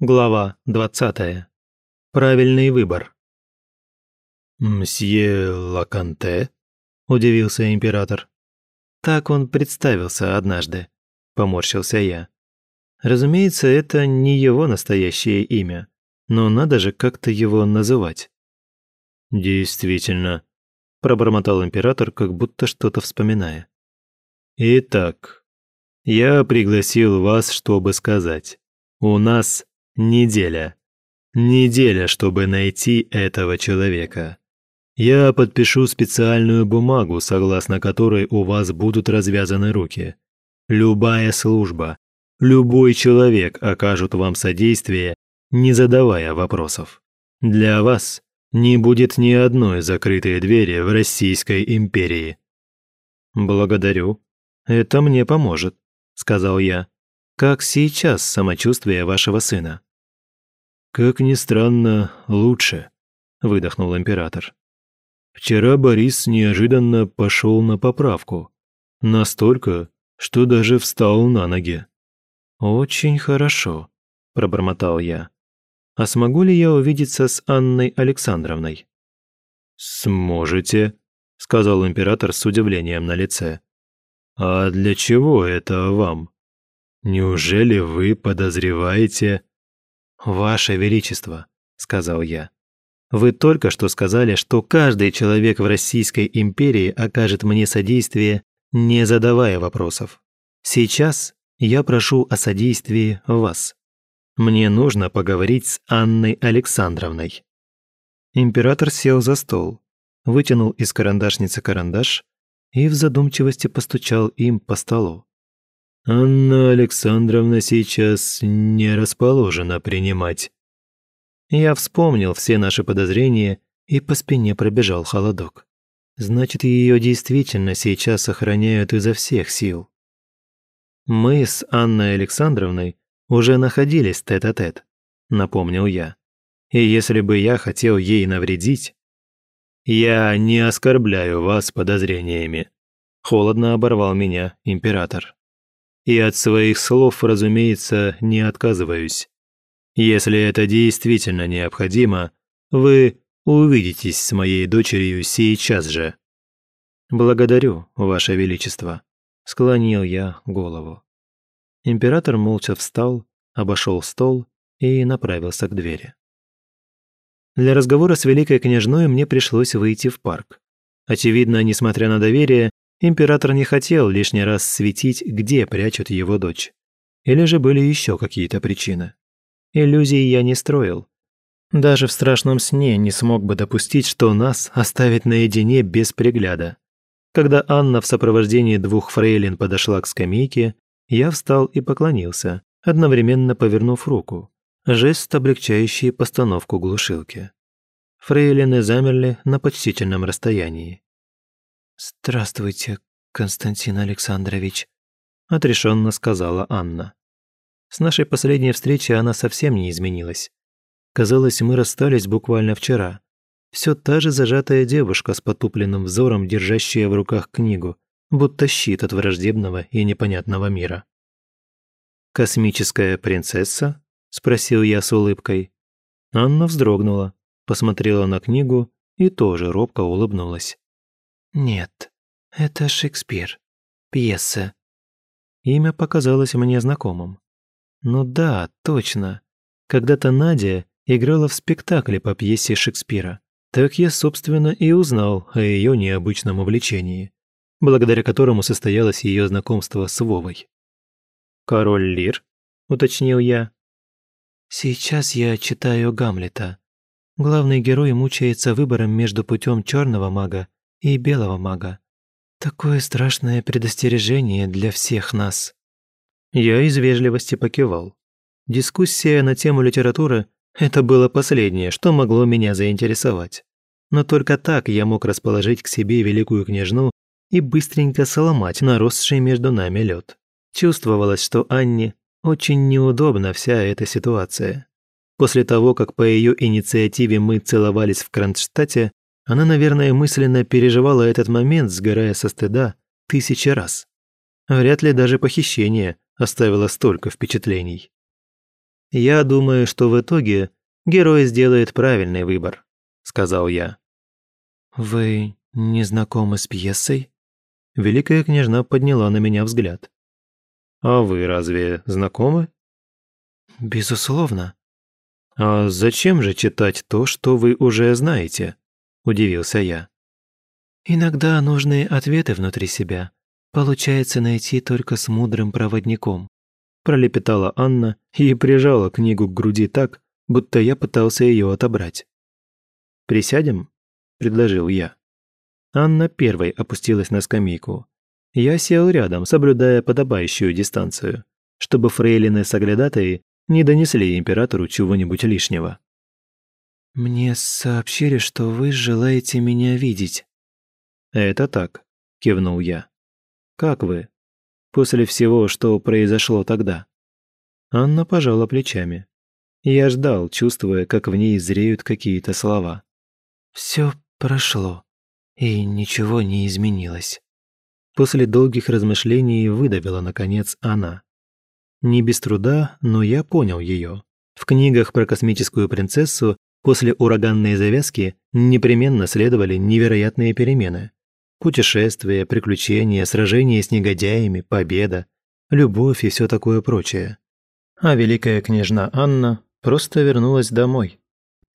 Глава 20. Правильный выбор. «Мсье Лаканте?» – удивился император. Так он представился однажды, поморщился я. Разумеется, это не его настоящее имя, но надо же как-то его называть. «Действительно», – пробормотал император, как будто что-то вспоминая. «Итак, я пригласил вас, чтобы сказать. У нас неделя. Неделя, чтобы найти этого человека. Я подпишу специальную бумагу, согласно которой у вас будут развязаны руки. Любая служба, любой человек окажут вам содействие, не задавая вопросов. Для вас не будет ни одной закрытой двери в Российской империи. Благодарю. Это мне поможет, сказал я. Как сейчас самочувствие вашего сына? Как ни странно, лучше, выдохнул император. Вчера Борис неожиданно пошел на поправку. Настолько, что даже встал на ноги. «Очень хорошо», – пробормотал я. «А смогу ли я увидеться с Анной Александровной?» «Сможете», – сказал император с удивлением на лице. «А для чего это вам? Неужели вы подозреваете...» «Ваше Величество», – сказал я. Вы только что сказали, что каждый человек в Российской империи окажет мне содействие, не задавая вопросов. Сейчас я прошу о содействии вас. Мне нужно поговорить с Анной Александровной». Император сел за стол, вытянул из карандашницы карандаш и в задумчивости постучал им по столу. «Анна Александровна сейчас не расположена принимать я вспомнил все наши подозрения, и по спине пробежал холодок. Значит, ее действительно сейчас сохраняют изо всех сил. Мы с Анной Александровной уже находились тет-а-тет, -тет, напомнил я. И если бы я хотел ей навредить... Я не оскорбляю вас подозрениями. Холодно оборвал меня император. И от своих слов, разумеется, не отказываюсь. Если это действительно необходимо, вы увидитесь с моей дочерью сейчас же». «Благодарю, Ваше Величество», – склонил я голову. Император молча встал, обошел стол и направился к двери. Для разговора с великой княжной мне пришлось выйти в парк. Очевидно, несмотря на доверие, император не хотел лишний раз светить, где прячут его дочь. Или же были еще какие-то причины. Иллюзий я не строил. Даже в страшном сне не смог бы допустить, что нас оставят наедине без пригляда. Когда Анна в сопровождении двух фрейлин подошла к скамейке, я встал и поклонился, одновременно повернув руку. Жест, облегчающий постановку глушилки. Фрейлины замерли на почтительном расстоянии. «Здравствуйте, Константин Александрович», – отрешенно сказала Анна. С нашей последней встречи она совсем не изменилась. Казалось, мы расстались буквально вчера. Все та же зажатая девушка с потупленным взором, держащая в руках книгу, будто щит от враждебного и непонятного мира. «Космическая принцесса?» – спросил я с улыбкой. Анна вздрогнула, посмотрела на книгу и тоже робко улыбнулась. «Нет, это Шекспир. Пьеса». Имя показалось мне знакомым. Ну да, точно. Когда-то Надя играла в спектакле по пьесе Шекспира. Так я, собственно, и узнал о ее необычном увлечении, благодаря которому состоялось ее знакомство с Вовой. «Король Лир?» – уточнил я. «Сейчас я читаю Гамлета. Главный герой мучается выбором между путем черного мага и белого мага. Такое страшное предостережение для всех нас». Я из вежливости покивал. Дискуссия на тему литературы – это было последнее, что могло меня заинтересовать. Но только так я мог расположить к себе великую княжну и быстренько сломать наросший между нами лед. Чувствовалось, что Анне очень неудобна вся эта ситуация. После того, как по ее инициативе мы целовались в Кронштадте, она, наверное, мысленно переживала этот момент, сгорая со стыда, тысячи раз. Вряд ли даже похищение оставила столько впечатлений. Я думаю, что в итоге герой сделает правильный выбор», – сказал я. «Вы не знакомы с пьесой?» Великая княжна подняла на меня взгляд. «А вы разве знакомы?» «Безусловно». «А зачем же читать то, что вы уже знаете?» – удивился я. «Иногда нужные ответы внутри себя получается найти только с мудрым проводником», – пролепетала Анна и прижала книгу к груди так, будто я пытался ее отобрать. «Присядем?» – предложил я. Анна первой опустилась на скамейку. Я сел рядом, соблюдая подобающую дистанцию, чтобы фрейлины-соглядатые не донесли императору чего-нибудь лишнего. «Мне сообщили, что вы желаете меня видеть». «Это так», – кивнул я. «Как вы? После всего, что произошло тогда?» Анна пожала плечами. Я ждал, чувствуя, как в ней зреют какие-то слова. «Все прошло, и ничего не изменилось». После долгих размышлений выдавила, наконец, она. Не без труда, но я понял ее. В книгах про космическую принцессу после ураганной завязки непременно следовали невероятные перемены. Путешествия, приключения, сражения с негодяями, победа, любовь и все такое прочее. А великая княжна Анна просто вернулась домой.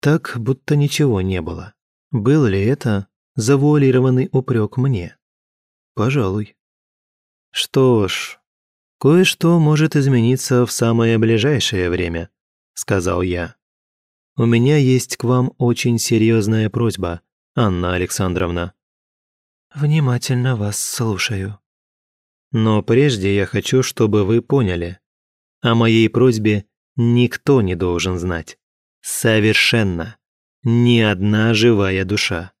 Так, будто ничего не было. Был ли это завуалированный упрек мне? Пожалуй. Что ж, «Кое-что может измениться в самое ближайшее время», – сказал я. «У меня есть к вам очень серьезная просьба, Анна Александровна». «Внимательно вас слушаю». «Но прежде я хочу, чтобы вы поняли. О моей просьбе никто не должен знать. Совершенно. Ни одна живая душа.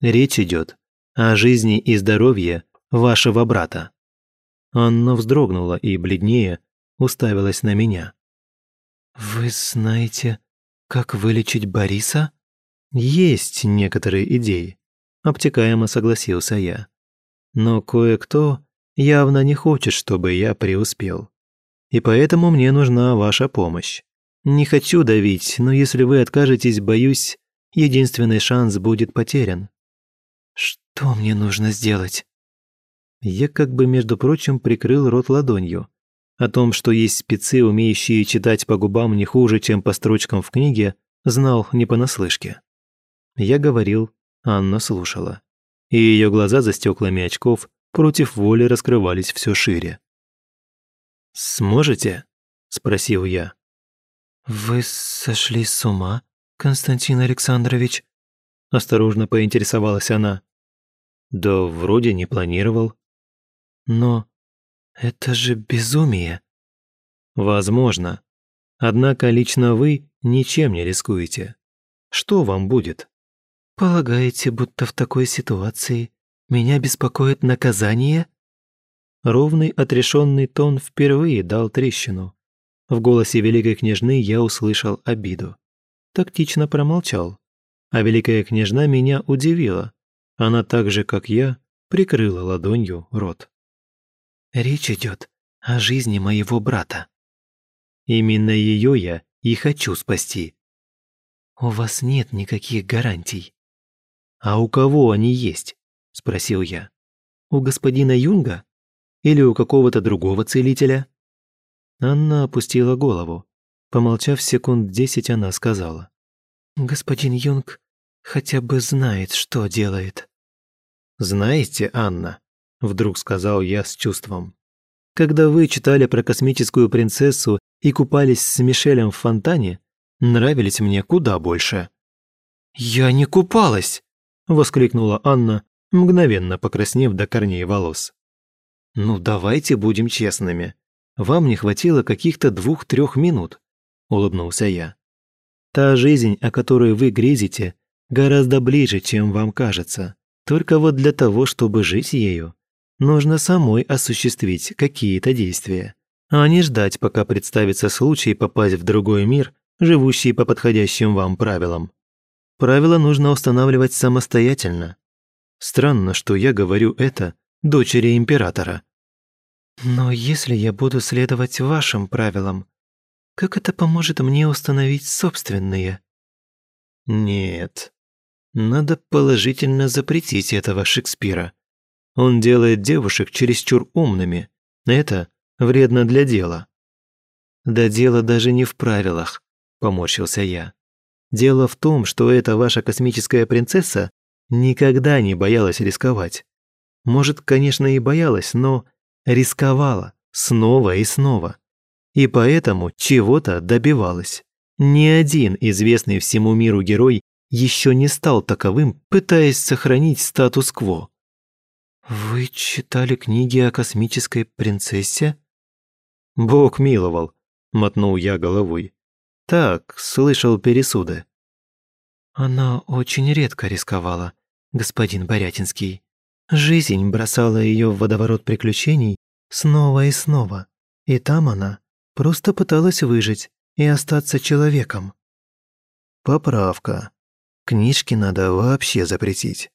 Речь идет о жизни и здоровье вашего брата». Анна вздрогнула и, бледнее, уставилась на меня. «Вы знаете, как вылечить Бориса?» «Есть некоторые идеи», – обтекаемо согласился я. «Но кое-кто явно не хочет, чтобы я преуспел. И поэтому мне нужна ваша помощь. Не хочу давить, но если вы откажетесь, боюсь, единственный шанс будет потерян». «Что мне нужно сделать?» Я как бы, между прочим, прикрыл рот ладонью. О том, что есть спецы, умеющие читать по губам не хуже, чем по строчкам в книге, знал не понаслышке. Я говорил, Анна слушала. И ее глаза за стеклами очков против воли раскрывались все шире. «Сможете?» – спросил я. «Вы сошли с ума, Константин Александрович?» – осторожно поинтересовалась она. «Да вроде не планировал», но это же безумие. Возможно. Однако лично вы ничем не рискуете. Что вам будет? Полагаете, будто в такой ситуации меня беспокоит наказание? Ровный отрешенный тон впервые дал трещину. В голосе великой княжны я услышал обиду. Тактично промолчал. А великая княжна меня удивила. Она так же, как я, прикрыла ладонью рот. Речь идет о жизни моего брата. Именно ее я и хочу спасти. У вас нет никаких гарантий. А у кого они есть? Спросил я. У господина Юнга? Или у какого-то другого целителя? Анна опустила голову. Помолчав секунд десять, она сказала. «Господин Юнг хотя бы знает, что делает». «Знаете, Анна, вдруг сказал я с чувством. Когда вы читали про космическую принцессу и купались с Мишелем в фонтане, нравились мне куда больше. «Я не купалась!» – воскликнула Анна, мгновенно покраснев до корней волос. «Ну давайте будем честными. Вам не хватило каких-то двух-трех минут», – улыбнулся я. «Та жизнь, о которой вы грезите, гораздо ближе, чем вам кажется. Только вот для того, чтобы жить ею, нужно самой осуществить какие-то действия, а не ждать, пока представится случай попасть в другой мир, живущий по подходящим вам правилам. Правила нужно устанавливать самостоятельно. Странно, что я говорю это дочери императора. Но если я буду следовать вашим правилам, как это поможет мне установить собственные? Нет, надо положительно запретить этого Шекспира. Он делает девушек чересчур умными. Это вредно для дела. Да дело даже не в правилах, поморщился я. Дело в том, что эта ваша космическая принцесса никогда не боялась рисковать. Может, конечно, и боялась, но рисковала снова и снова. И поэтому чего-то добивалась. Ни один известный всему миру герой еще не стал таковым, пытаясь сохранить статус-кво. «Вы читали книги о космической принцессе?» «Бог миловал», — мотнул я головой. «Так, слышал пересуды». «Она очень редко рисковала, господин Борятинский. Жизнь бросала ее в водоворот приключений снова и снова, и там она просто пыталась выжить и остаться человеком». «Поправка. Книжки надо вообще запретить.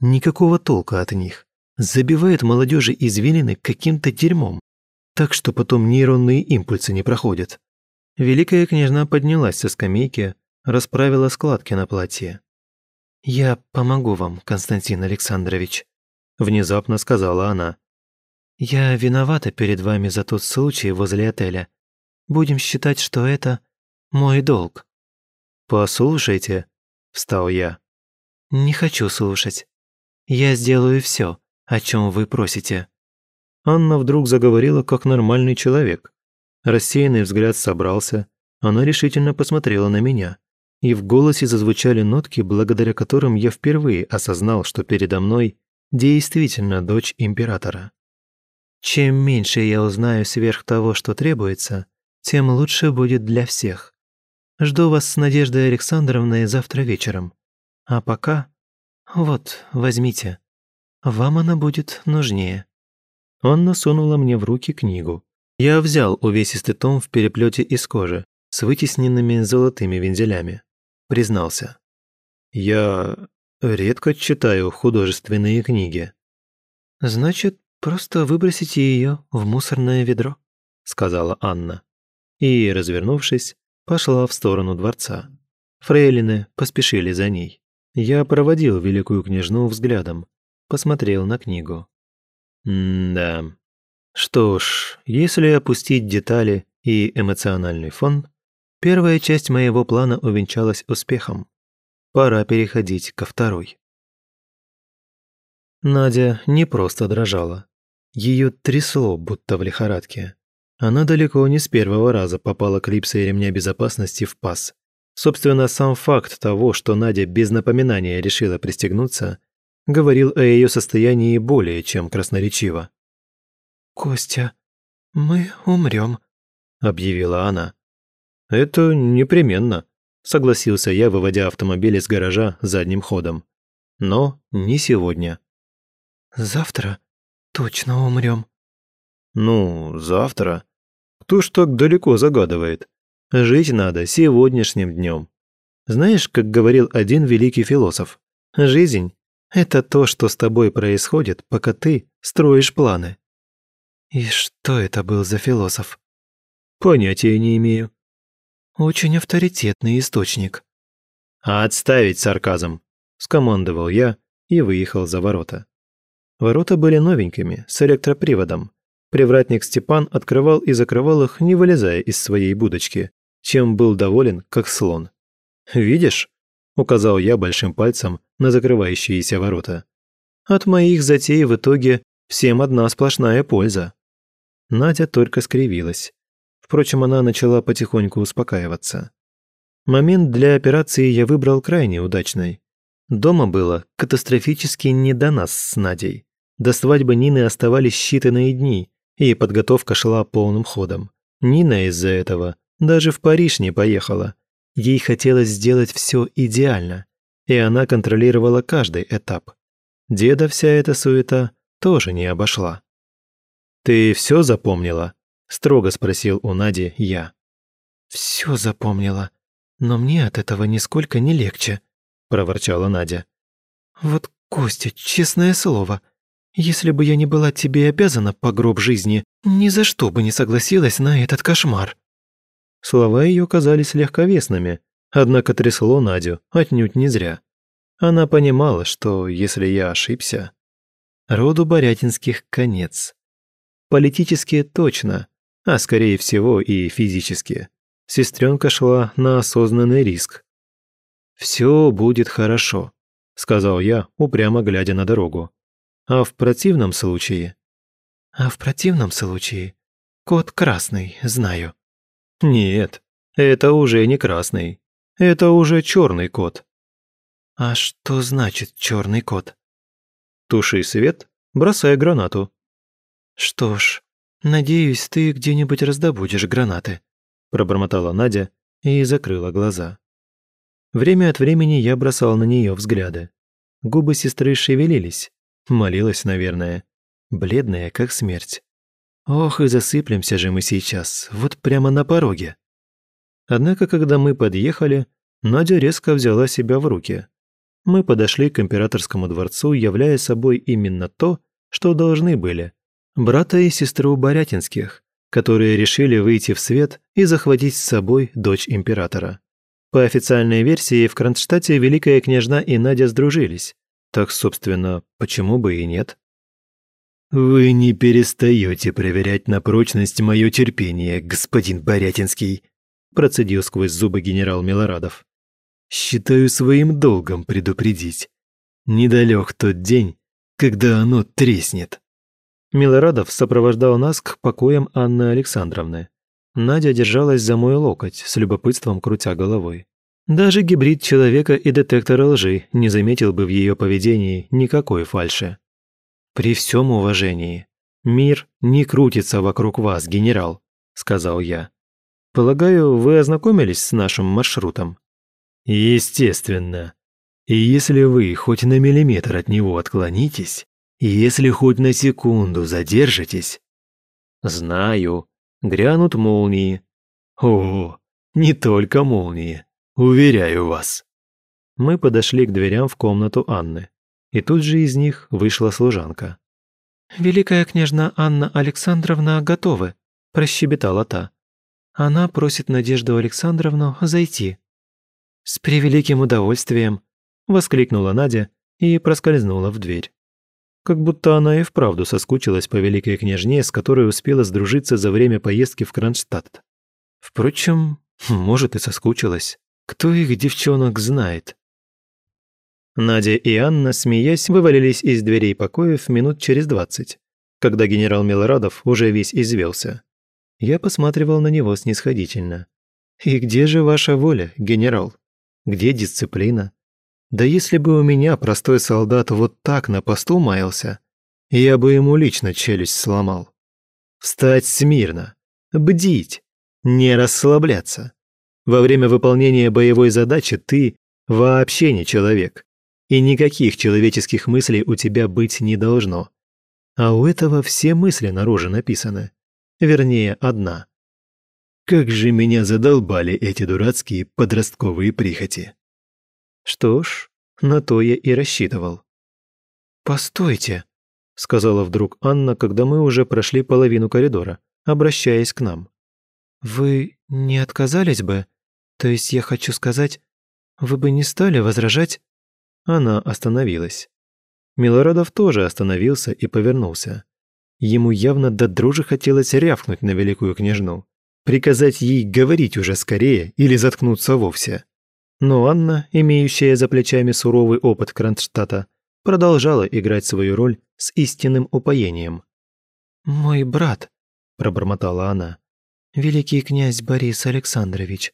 Никакого толка от них. Забивает молодежи извилины каким-то дерьмом, так что потом нейронные импульсы не проходят». Великая княжна поднялась со скамейки, расправила складки на платье. «Я помогу вам, Константин Александрович», – внезапно сказала она. «Я виновата перед вами за тот случай возле отеля. Будем считать, что это мой долг». «Послушайте», – встал я. «Не хочу слушать. Я сделаю все, о чем вы просите». Анна вдруг заговорила как нормальный человек. Рассеянный взгляд собрался, она решительно посмотрела на меня и в голосе зазвучали нотки, благодаря которым я впервые осознал, что передо мной действительно дочь императора. «Чем меньше я узнаю сверх того, что требуется, тем лучше будет для всех. Жду вас с Надеждой Александровной завтра вечером. А пока... Вот, возьмите. Вам она будет нужнее». Он насунула мне в руки книгу. Я взял увесистый том в переплете из кожи с вытесненными золотыми вензелями признался. «Я редко читаю художественные книги». «Значит, просто выбросите ее в мусорное ведро», сказала Анна. И, развернувшись, пошла в сторону дворца. Фрейлины поспешили за ней. Я проводил великую княжну взглядом, посмотрел на книгу. М-да. Что ж, если опустить детали и эмоциональный фон, Первая часть моего плана увенчалась успехом. Пора переходить ко второй. Надя не просто дрожала. Ее трясло, будто в лихорадке. Она далеко не с первого раза попала клипсой ремня безопасности в паз. Собственно, сам факт того, что Надя без напоминания решила пристегнуться, говорил о ее состоянии более чем красноречиво. «Костя, мы умрем», — объявила она. «Это непременно», – согласился я, выводя автомобиль из гаража задним ходом. «Но не сегодня». «Завтра точно умрем». «Ну, завтра. Кто ж так далеко загадывает? Жить надо сегодняшним днем. Знаешь, как говорил один великий философ, жизнь – это то, что с тобой происходит, пока ты строишь планы». «И что это был за философ?» «Понятия не имею. Очень авторитетный источник. Отставить сарказм, скомандовал я и выехал за ворота. Ворота были новенькими, с электроприводом. Привратник Степан открывал и закрывал их, не вылезая из своей будочки, чем был доволен, как слон. «Видишь?» – указал я большим пальцем на закрывающиеся ворота. «От моих затей в итоге всем одна сплошная польза». Надя только скривилась. Впрочем, она начала потихоньку успокаиваться. Момент для операции я выбрал крайне удачный. Дома было катастрофически не до нас с Надей. До свадьбы Нины оставались считанные дни, и подготовка шла полным ходом. Нина из-за этого даже в Париж не поехала. Ей хотелось сделать все идеально, и она контролировала каждый этап. Деда вся эта суета тоже не обошла. «Ты все запомнила?» строго спросил у Нади я. Все запомнила, но мне от этого нисколько не легче, проворчала Надя. Вот, Костя, честное слово, если бы я не была тебе обязана по гроб жизни, ни за что бы не согласилась на этот кошмар. Слова ее казались легковесными, однако трясло Надю отнюдь не зря. Она понимала, что если я ошибся, роду Борятинских конец. Политически точно, а скорее всего и физически. Сестренка шла на осознанный риск. «Все будет хорошо», — сказал я, упрямо глядя на дорогу. «А в противном случае...» «А в противном случае кот красный, знаю». «Нет, это уже не красный. Это уже черный кот». «А что значит черный кот?» «Туши свет, бросай гранату». «Что ж, надеюсь, ты где-нибудь раздобудешь гранаты», пробормотала Надя и закрыла глаза. Время от времени я бросал на нее взгляды. Губы сестры шевелились. Молилась, наверное. Бледная, как смерть. Ох, и засыплемся же мы сейчас, вот прямо на пороге. Однако, когда мы подъехали, Надя резко взяла себя в руки. Мы подошли к императорскому дворцу, являя собой именно то, что должны были. Брата и сестру Борятинских, которые решили выйти в свет и захватить с собой дочь императора. По официальной версии, в Кронштадте Великая княжна и Надя сдружились. Так, собственно, почему бы и нет? «Вы не перестаете проверять на прочность мое терпение, господин Борятинский», процедил сквозь зубы генерал Милорадов. «Считаю своим долгом предупредить. Недалек тот день, когда оно треснет». Милорадов сопровождал нас к покоям Анны Александровны. Надя держалась за мой локоть, с любопытством крутя головой. Даже гибрид человека и детектора лжи не заметил бы в ее поведении никакой фальши. «При всем уважении, мир не крутится вокруг вас, генерал», – сказал я. «Полагаю, вы ознакомились с нашим маршрутом?» «Естественно. И если вы хоть на миллиметр от него отклонитесь, если хоть на секунду задержитесь...» «Знаю», грянут молнии. О, не только молнии, уверяю вас. Мы подошли к дверям в комнату Анны, и тут же из них вышла служанка. «Великая княжна Анна Александровна готовы», – прощебетала та. «Она просит Надежду Александровну зайти». «С превеликим удовольствием», – воскликнула Надя и проскользнула в дверь. Как будто она и вправду соскучилась по великой княжне, с которой успела сдружиться за время поездки в Кронштадт. Впрочем, может и соскучилась. Кто их девчонок знает? Надя и Анна, смеясь, вывалились из дверей покоев минут через двадцать, когда генерал Милорадов уже весь извелся. Я посматривал на него снисходительно. «И где же ваша воля, генерал? Где дисциплина? Да если бы у меня простой солдат вот так на посту маялся, я бы ему лично челюсть сломал. Встать смирно, бдить, не расслабляться. Во время выполнения боевой задачи ты вообще не человек, и никаких человеческих мыслей у тебя быть не должно. А у этого все мысли наружу написаны. Вернее, одна. Как же меня задолбали эти дурацкие подростковые прихоти. Что ж, на то я и рассчитывал. «Постойте», — сказала вдруг Анна, когда мы уже прошли половину коридора, обращаясь к нам. «Вы не отказались бы? То есть я хочу сказать, вы бы не стали возражать?» Она остановилась. Милорадов тоже остановился и повернулся. Ему явно до дрожи хотелось рявкнуть на великую княжну, приказать ей говорить уже скорее или заткнуться вовсе. Но Анна, имеющая за плечами суровый опыт Кронштадта, продолжала играть свою роль с истинным упоением. «Мой брат», – пробормотала она, – «великий князь Борис Александрович.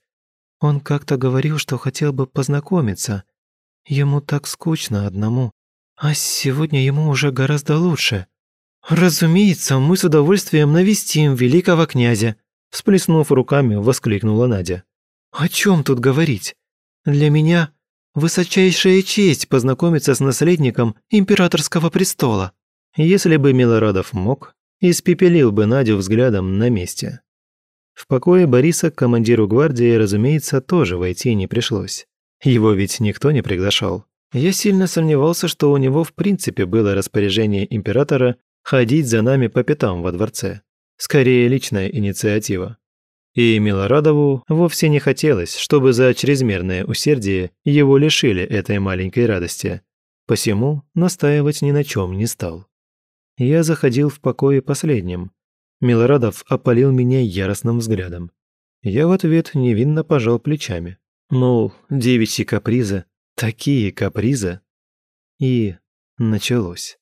Он как-то говорил, что хотел бы познакомиться. Ему так скучно одному, а сегодня ему уже гораздо лучше. Разумеется, мы с удовольствием навестим великого князя», – всплеснув руками, воскликнула Надя. «О чем тут говорить? Для меня высочайшая честь познакомиться с наследником императорского престола. Если бы Милорадов мог, испепелил бы Надю взглядом на месте. В покое Бориса командиру гвардии, разумеется, тоже войти не пришлось. Его ведь никто не приглашал. Я сильно сомневался, что у него в принципе было распоряжение императора ходить за нами по пятам во дворце. Скорее, личная инициатива. И Милорадову вовсе не хотелось, чтобы за чрезмерное усердие его лишили этой маленькой радости. Посему настаивать ни на чем не стал. Я заходил в покое последним. Милорадов опалил меня яростным взглядом. Я в ответ невинно пожал плечами. Мол, девичьи капризы, такие капризы. И началось.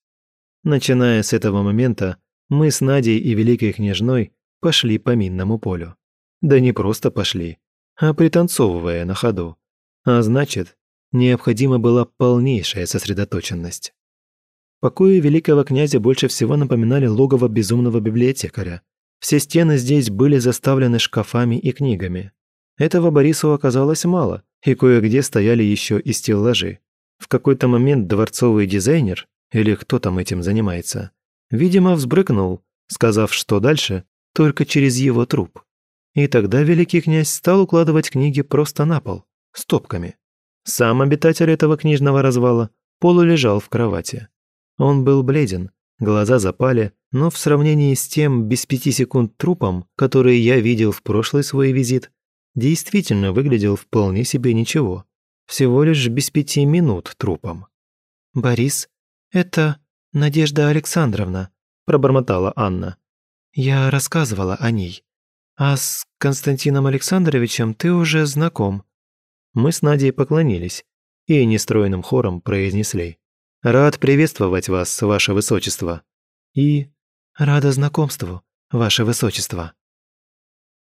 Начиная с этого момента, мы с Надей и Великой Княжной пошли по минному полю. Да не просто пошли, а пританцовывая на ходу. А значит, необходима была полнейшая сосредоточенность. Покои великого князя больше всего напоминали логово безумного библиотекаря. Все стены здесь были заставлены шкафами и книгами. Этого Борису оказалось мало, и кое-где стояли еще и стеллажи. В какой-то момент дворцовый дизайнер, или кто там этим занимается, видимо, взбрыкнул, сказав, что дальше только через его труп. И тогда великий князь стал укладывать книги просто на пол, стопками. Сам обитатель этого книжного развала полулежал в кровати. Он был бледен, глаза запали, но в сравнении с тем без пяти секунд трупом, который я видел в прошлый свой визит, действительно выглядел вполне себе ничего. Всего лишь без пяти минут трупом. «Борис, это Надежда Александровна», – пробормотала Анна. «Я рассказывала о ней. А с Константином Александровичем ты уже знаком». Мы с Надей поклонились и нестроенным хором произнесли. «Рад приветствовать вас, ваше высочество». И «Рада знакомству, ваше высочество».